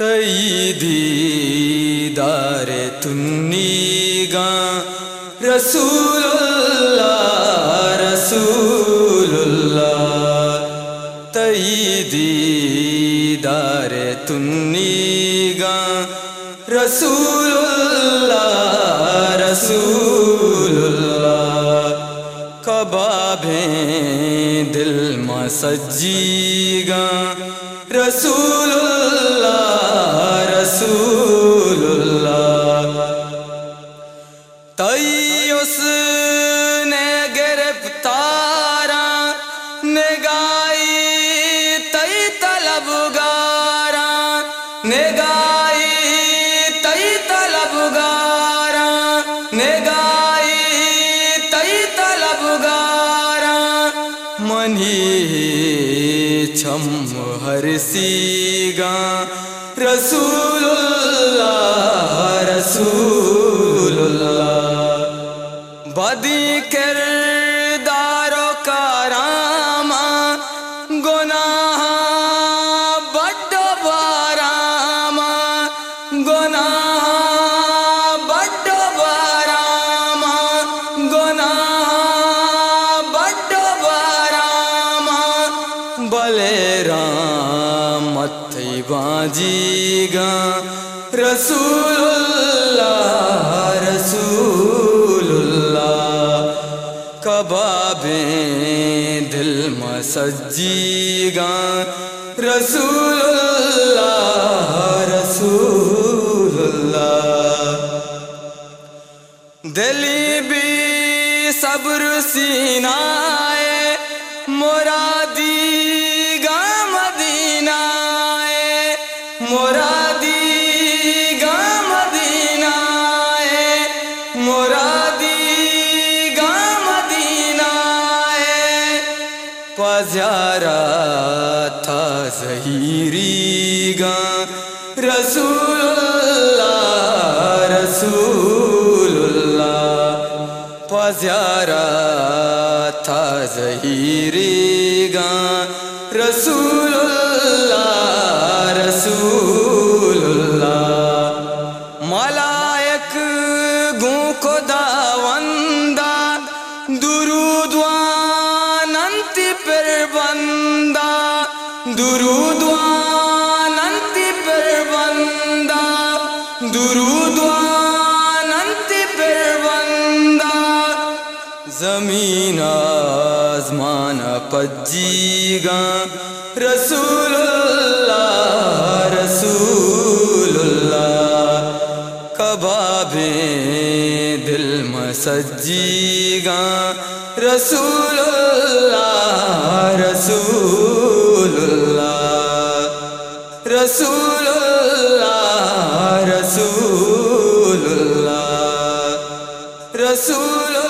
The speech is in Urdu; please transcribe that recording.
تئی دیدار تنی گاں رسول اللہ رسول اللہ تئی دیدار تنی گاں رسول اللہ رسول اللہ کبابیں سجی گاں رسول اللہ رسول اللہ تئی اس نے گرفتارا نگاہ منی چھم ہر سیگا رسول اللہ رسول اللہ بدی کردار و کراما گناہ بڈ باراما گناہ بلے رام متھی باجی گا رسول اللہ رسول اللہ کبابیں دل میں گا رسول اللہ رسول اللہ دلی بھی صبر سینہ مرادی گا مدینہ ہے مرادی گا مدینہ ہے پزیارا تھا ظہیری گا۔ رسول اللہ رسول اللہ پزیارا تھا ظہیری گا۔ رسول اللہ رسول اللہ، ملائک گوں کو داوندا درودواننتی پر بندہ درودواننتی پر بندہ درودواننتی پر بندہ۔ زمین آزمان پجی گا رسول اللہ سجی گا رسول اللہ رسول اللہ رسول اللہ رسول اللہ رسول اللہ